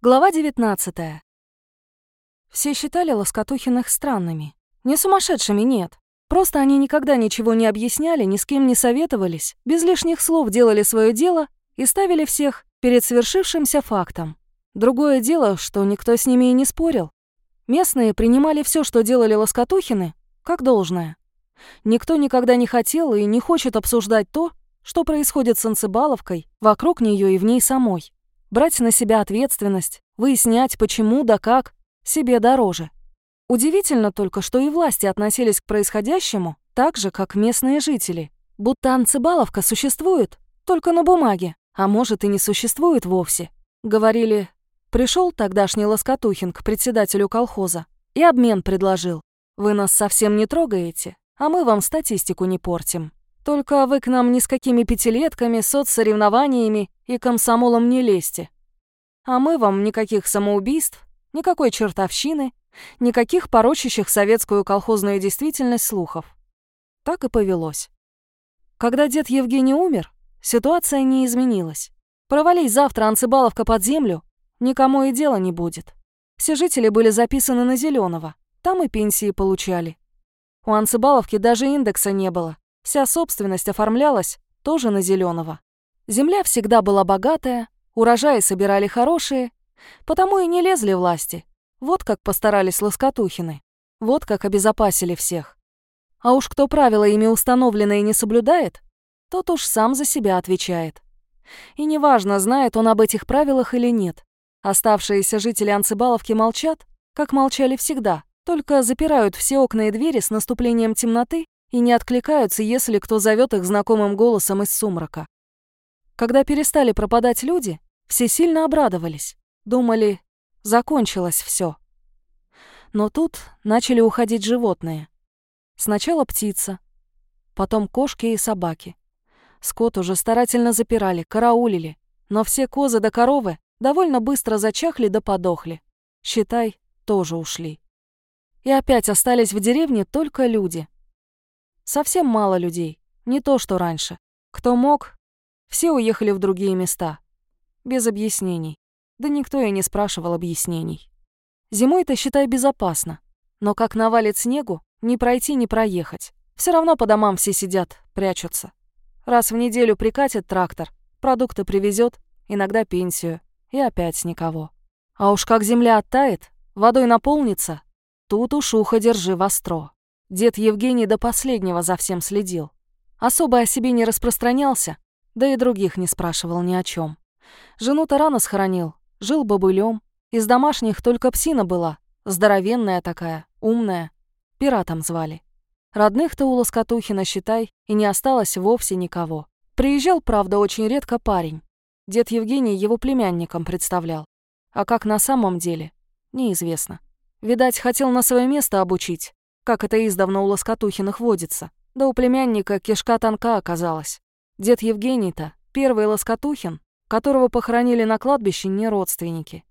Глава 19 Все считали Лоскотухиных странными. Не сумасшедшими, нет. Просто они никогда ничего не объясняли, ни с кем не советовались, без лишних слов делали свое дело и ставили всех перед свершившимся фактом. Другое дело, что никто с ними и не спорил. Местные принимали все, что делали Лоскотухины, как должное. Никто никогда не хотел и не хочет обсуждать то, что происходит с Анцебаловкой, вокруг нее и в ней самой. Брать на себя ответственность, выяснять, почему да как, себе дороже. Удивительно только, что и власти относились к происходящему так же, как местные жители. Будто Анцебаловка существует, только на бумаге, а может и не существует вовсе. Говорили, пришел тогдашний Лоскотухин к председателю колхоза и обмен предложил. Вы нас совсем не трогаете, а мы вам статистику не портим. Только вы к нам ни с какими пятилетками, соцсоревнованиями и комсомолом не лезьте. А мы вам никаких самоубийств, никакой чертовщины, никаких порочащих советскую колхозную действительность слухов. Так и повелось. Когда дед Евгений умер, ситуация не изменилась. Провались завтра Анцебаловка под землю, никому и дела не будет. Все жители были записаны на Зеленого, там и пенсии получали. У Анцебаловки даже индекса не было, Вся собственность оформлялась тоже на Зеленого. Земля всегда была богатая, урожаи собирали хорошие, потому и не лезли власти. Вот как постарались Лоскотухины. Вот как обезопасили всех. А уж кто правила ими установленные не соблюдает, тот уж сам за себя отвечает. И неважно, знает он об этих правилах или нет. Оставшиеся жители Анцебаловки молчат, как молчали всегда, только запирают все окна и двери с наступлением темноты и не откликаются, если кто зовет их знакомым голосом из сумрака. Когда перестали пропадать люди, все сильно обрадовались, думали, закончилось все. Но тут начали уходить животные. Сначала птица, потом кошки и собаки. Скот уже старательно запирали, караулили, но все козы да коровы довольно быстро зачахли да подохли. Считай, тоже ушли. И опять остались в деревне только люди — Совсем мало людей, не то что раньше. Кто мог, все уехали в другие места. Без объяснений. Да никто и не спрашивал объяснений. Зимой-то, считай, безопасно. Но как навалит снегу, не пройти, не проехать. Все равно по домам все сидят, прячутся. Раз в неделю прикатит трактор, продукты привезет, иногда пенсию, и опять никого. А уж как земля оттает, водой наполнится, тут уж ухо держи востро. Дед Евгений до последнего за всем следил. Особо о себе не распространялся, да и других не спрашивал ни о чем. Жену-то рано схоронил, жил бобылем. Из домашних только псина была, здоровенная такая, умная. Пиратом звали. Родных-то у Лоскотухина, считай, и не осталось вовсе никого. Приезжал, правда, очень редко парень. Дед Евгений его племянником представлял. А как на самом деле, неизвестно. Видать, хотел на свое место обучить, как это издавна у Лоскотухиных водится. Да у племянника кишка тонка оказалась. Дед Евгений-то, первый Лоскотухин, которого похоронили на кладбище не родственники.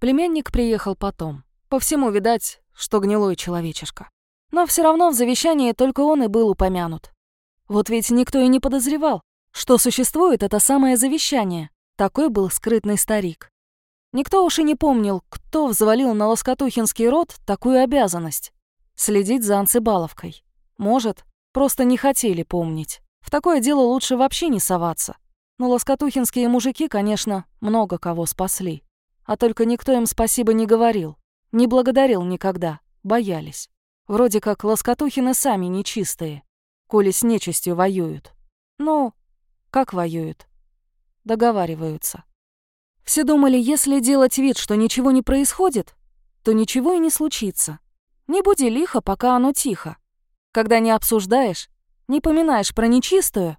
Племянник приехал потом. По всему, видать, что гнилой человечишка. Но все равно в завещании только он и был упомянут. Вот ведь никто и не подозревал, что существует это самое завещание. Такой был скрытный старик. Никто уж и не помнил, кто взвалил на Лоскотухинский род такую обязанность следить за Анцебаловкой. Может, просто не хотели помнить. В такое дело лучше вообще не соваться. Но лоскотухинские мужики, конечно, много кого спасли. А только никто им спасибо не говорил. Не благодарил никогда. Боялись. Вроде как лоскотухины сами нечистые. Коли с нечистью воюют. Ну, как воюют? Договариваются. Все думали, если делать вид, что ничего не происходит, то ничего и не случится. Не буди лихо, пока оно тихо. Когда не обсуждаешь, не поминаешь про нечистую,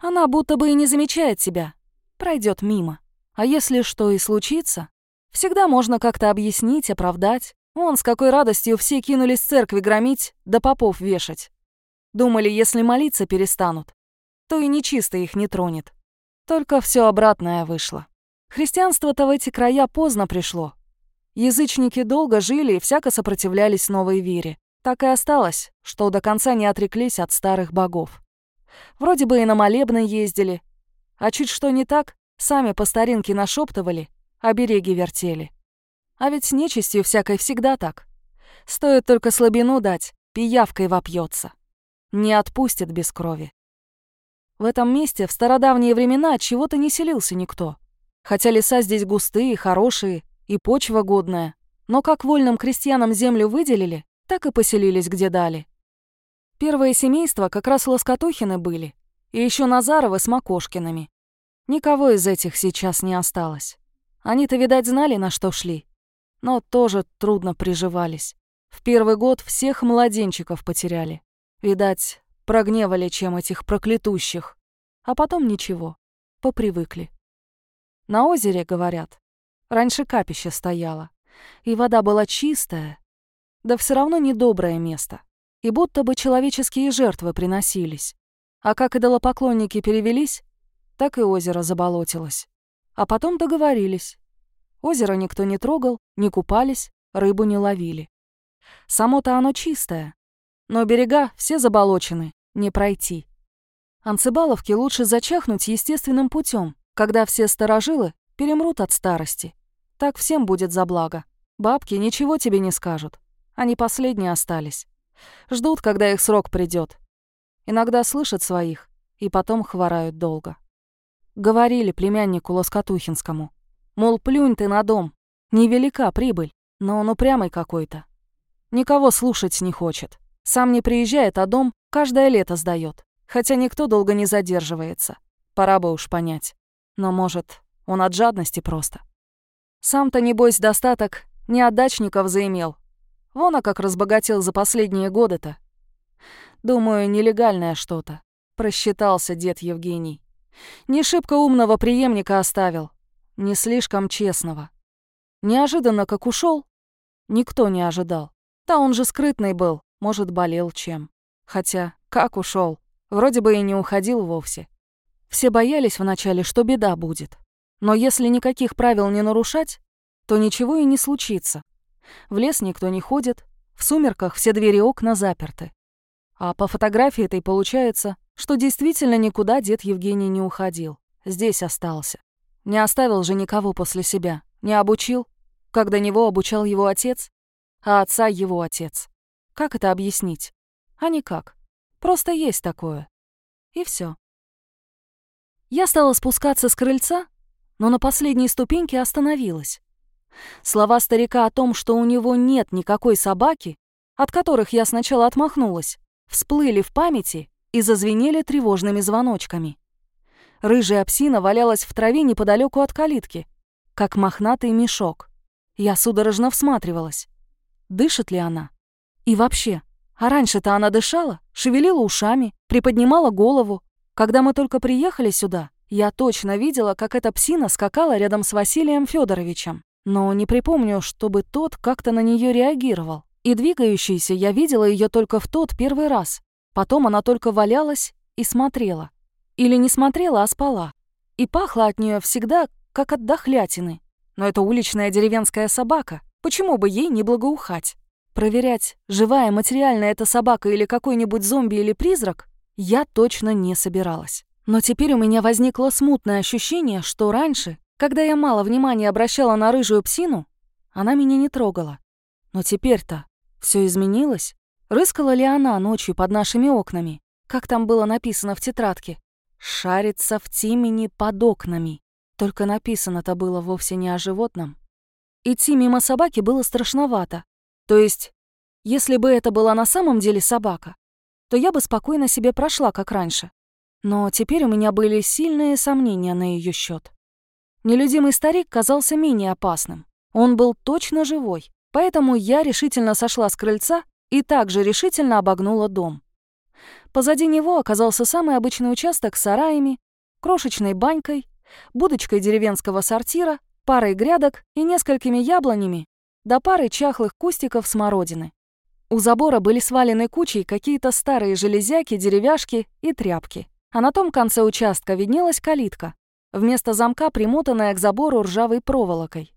она будто бы и не замечает тебя, пройдет мимо. А если что и случится, всегда можно как-то объяснить, оправдать. Вон с какой радостью все кинулись церкви громить, да попов вешать. Думали, если молиться перестанут, то и нечисто их не тронет. Только все обратное вышло. Христианство-то в эти края поздно пришло, Язычники долго жили и всяко сопротивлялись новой вере. Так и осталось, что до конца не отреклись от старых богов. Вроде бы и на молебны ездили. А чуть что не так, сами по старинке нашептывали, обереги вертели. А ведь с нечистью всякой всегда так. Стоит только слабину дать, пиявкой вопьется. Не отпустит без крови. В этом месте в стародавние времена от чего-то не селился никто. Хотя леса здесь густые, хорошие, и почва годная. Но как вольным крестьянам землю выделили, так и поселились где дали. Первые семейства как раз Лоскотухины были, и еще Назаровы с Макошкиными. Никого из этих сейчас не осталось. Они-то, видать, знали, на что шли. Но тоже трудно приживались. В первый год всех младенчиков потеряли. Видать, прогневали чем этих проклятущих. А потом ничего, попривыкли. На озере, говорят, раньше капище стояло, и вода была чистая, да все равно недоброе место, и будто бы человеческие жертвы приносились. А как идолопоклонники перевелись, так и озеро заболотилось. А потом договорились. Озеро никто не трогал, не купались, рыбу не ловили. Само-то оно чистое, но берега все заболочены, не пройти. Анцебаловке лучше зачахнуть естественным путем, когда все старожилы перемрут от старости. Так всем будет за благо. Бабки ничего тебе не скажут. Они последние остались. Ждут, когда их срок придет. Иногда слышат своих, и потом хворают долго. Говорили племяннику Лоскотухинскому. Мол, плюнь ты на дом. Невелика прибыль, но он упрямый какой-то. Никого слушать не хочет. Сам не приезжает, а дом каждое лето сдает. Хотя никто долго не задерживается. Пора бы уж понять. Но, может, он от жадности просто. Сам-то, небось, достаток не от дачников заимел. Вон, а как разбогател за последние годы-то. Думаю, нелегальное что-то. Просчитался дед Евгений. Не шибко умного преемника оставил. Не слишком честного. Неожиданно как ушел, никто не ожидал. Да он же скрытный был, может, болел чем. Хотя, как ушел? Вроде бы и не уходил вовсе. Все боялись вначале, что беда будет. Но если никаких правил не нарушать, то ничего и не случится. В лес никто не ходит, в сумерках все двери и окна заперты. А по фотографии этой получается, что действительно никуда дед Евгений не уходил. Здесь остался. Не оставил же никого после себя. Не обучил, до него обучал его отец, а отца его отец. Как это объяснить? А никак. Просто есть такое. И все. Я стала спускаться с крыльца, но на последней ступеньке остановилась. Слова старика о том, что у него нет никакой собаки, от которых я сначала отмахнулась, всплыли в памяти и зазвенели тревожными звоночками. Рыжая псина валялась в траве неподалеку от калитки, как мохнатый мешок. Я судорожно всматривалась. Дышит ли она? И вообще, а раньше-то она дышала, шевелила ушами, приподнимала голову. Когда мы только приехали сюда, я точно видела, как эта псина скакала рядом с Василием Федоровичем. Но не припомню, чтобы тот как-то на нее реагировал. И двигающейся я видела ее только в тот первый раз. Потом она только валялась и смотрела. Или не смотрела, а спала. И пахло от нее всегда, как от дохлятины. Но это уличная деревенская собака. Почему бы ей не благоухать? Проверять, живая материальная эта собака или какой-нибудь зомби или призрак, я точно не собиралась. Но теперь у меня возникло смутное ощущение, что раньше, когда я мало внимания обращала на рыжую псину, она меня не трогала. Но теперь-то все изменилось. Рыскала ли она ночью под нашими окнами? Как там было написано в тетрадке? «Шарится в тимени под окнами». Только написано-то было вовсе не о животном. Идти мимо собаки было страшновато. То есть, если бы это была на самом деле собака, то я бы спокойно себе прошла, как раньше. Но теперь у меня были сильные сомнения на ее счет. Нелюдимый старик казался менее опасным. Он был точно живой, поэтому я решительно сошла с крыльца и также решительно обогнула дом. Позади него оказался самый обычный участок с сараями, крошечной банькой, будочкой деревенского сортира, парой грядок и несколькими яблонями до пары чахлых кустиков смородины. У забора были свалены кучей какие-то старые железяки, деревяшки и тряпки. А на том конце участка виднелась калитка, вместо замка примотанная к забору ржавой проволокой.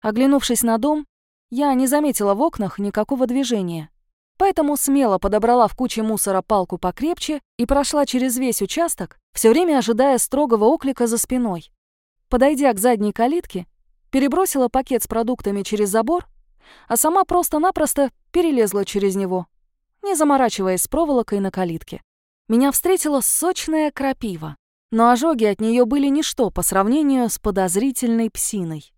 Оглянувшись на дом, я не заметила в окнах никакого движения. Поэтому смело подобрала в куче мусора палку покрепче и прошла через весь участок, все время ожидая строгого оклика за спиной. Подойдя к задней калитке, перебросила пакет с продуктами через забор, а сама просто-напросто перелезла через него, не заморачиваясь с проволокой на калитке. Меня встретила сочная крапива, но ожоги от нее были ничто по сравнению с подозрительной псиной.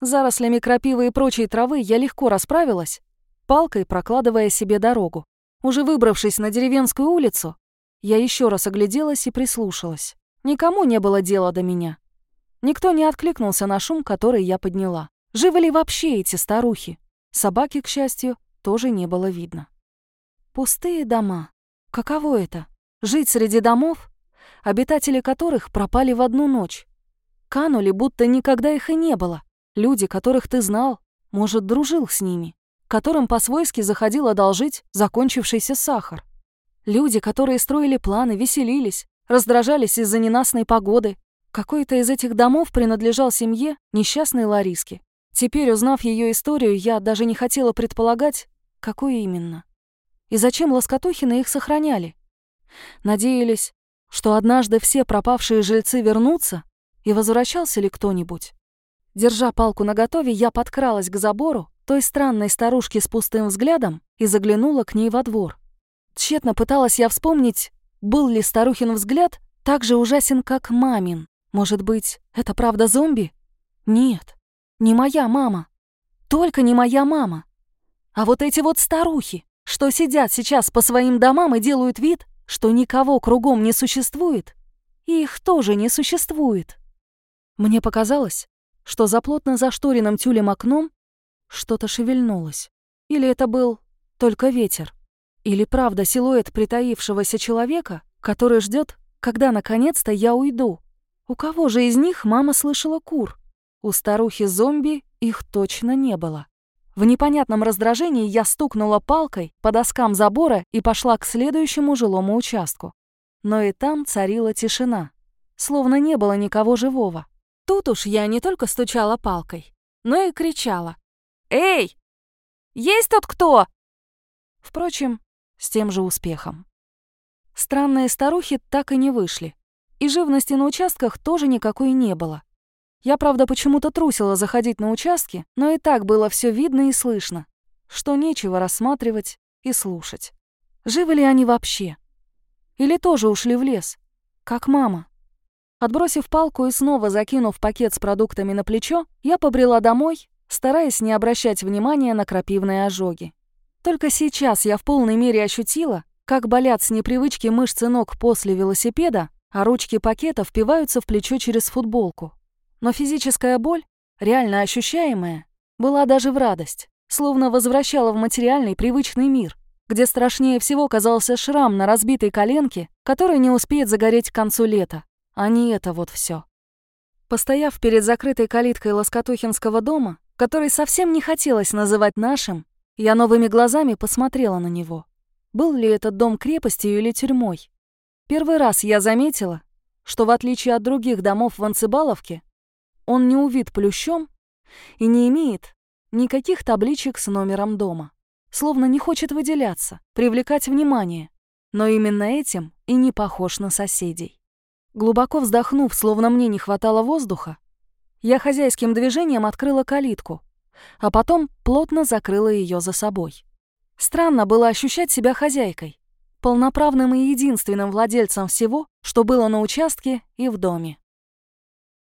Зарослями крапивы и прочей травы я легко расправилась, палкой прокладывая себе дорогу. Уже выбравшись на деревенскую улицу, я еще раз огляделась и прислушалась. Никому не было дела до меня. Никто не откликнулся на шум, который я подняла. Живы ли вообще эти старухи? Собаки, к счастью, тоже не было видно. Пустые дома. Каково это? Жить среди домов, обитатели которых пропали в одну ночь. Канули, будто никогда их и не было. Люди, которых ты знал, может, дружил с ними, которым по-свойски заходил одолжить закончившийся сахар. Люди, которые строили планы, веселились, раздражались из-за ненастной погоды. Какой-то из этих домов принадлежал семье несчастной Лариски. Теперь, узнав ее историю, я даже не хотела предполагать, какой именно. И зачем Лоскотухины их сохраняли? Надеялись, что однажды все пропавшие жильцы вернутся, и возвращался ли кто-нибудь? Держа палку наготове, я подкралась к забору той странной старушки с пустым взглядом и заглянула к ней во двор. Тщетно пыталась я вспомнить, был ли старухин взгляд так же ужасен, как мамин. Может быть, это правда зомби? Нет, не моя мама. Только не моя мама. А вот эти вот старухи, что сидят сейчас по своим домам и делают вид, что никого кругом не существует, и их тоже не существует. Мне показалось, что за плотно зашторенным тюлем окном что-то шевельнулось. Или это был только ветер. Или правда силуэт притаившегося человека, который ждет, когда наконец-то я уйду. У кого же из них мама слышала кур? У старухи-зомби их точно не было. В непонятном раздражении я стукнула палкой по доскам забора и пошла к следующему жилому участку. Но и там царила тишина, словно не было никого живого. Тут уж я не только стучала палкой, но и кричала. «Эй! Есть тут кто?» Впрочем, с тем же успехом. Странные старухи так и не вышли. И живности на участках тоже никакой не было. Я, правда, почему-то трусила заходить на участки, но и так было все видно и слышно, что нечего рассматривать и слушать. Живы ли они вообще? Или тоже ушли в лес, как мама? Отбросив палку и снова закинув пакет с продуктами на плечо, я побрела домой, стараясь не обращать внимания на крапивные ожоги. Только сейчас я в полной мере ощутила, как болят с непривычки мышцы ног после велосипеда, а ручки пакета впиваются в плечо через футболку. Но физическая боль, реально ощущаемая, была даже в радость, словно возвращала в материальный привычный мир, где страшнее всего казался шрам на разбитой коленке, который не успеет загореть к концу лета а не это вот все. Постояв перед закрытой калиткой Лоскотухинского дома, который совсем не хотелось называть нашим, я новыми глазами посмотрела на него. Был ли этот дом крепостью или тюрьмой? Первый раз я заметила, что в отличие от других домов в Анцибаловке, он не увит плющом и не имеет никаких табличек с номером дома. Словно не хочет выделяться, привлекать внимание, но именно этим и не похож на соседей. Глубоко вздохнув, словно мне не хватало воздуха, я хозяйским движением открыла калитку, а потом плотно закрыла ее за собой. Странно было ощущать себя хозяйкой, полноправным и единственным владельцем всего, что было на участке и в доме.